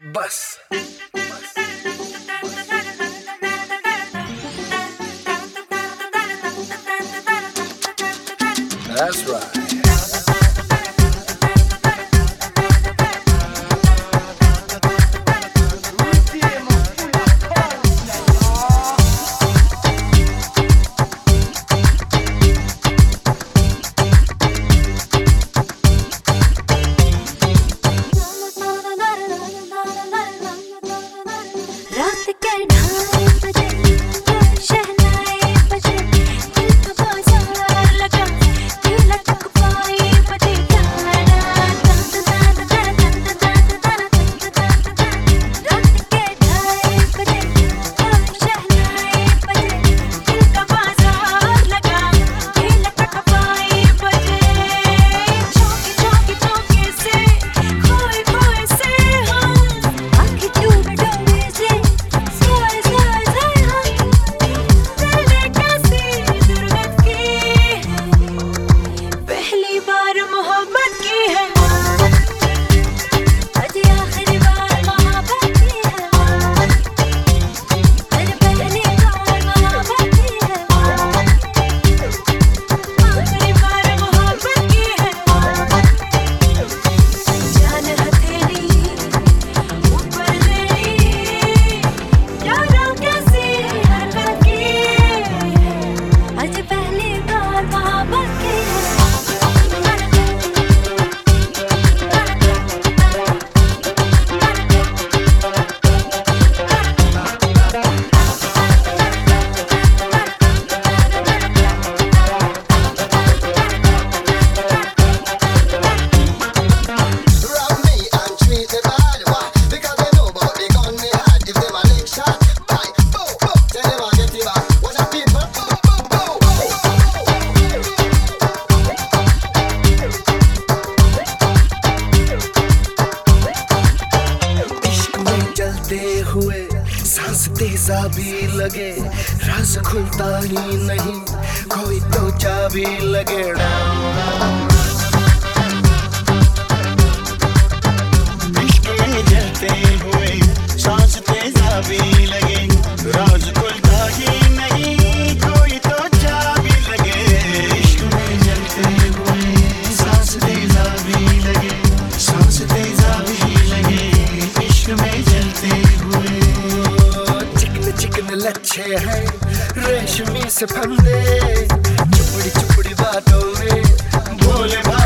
बस That's right. the girl, पहली बार सांस तेजा भी लगे राज खुलता ही नहीं कोई तो चाबी लगे। रेशमी से फंदे चुपड़ी चुपड़ी बातों में भोले भाई।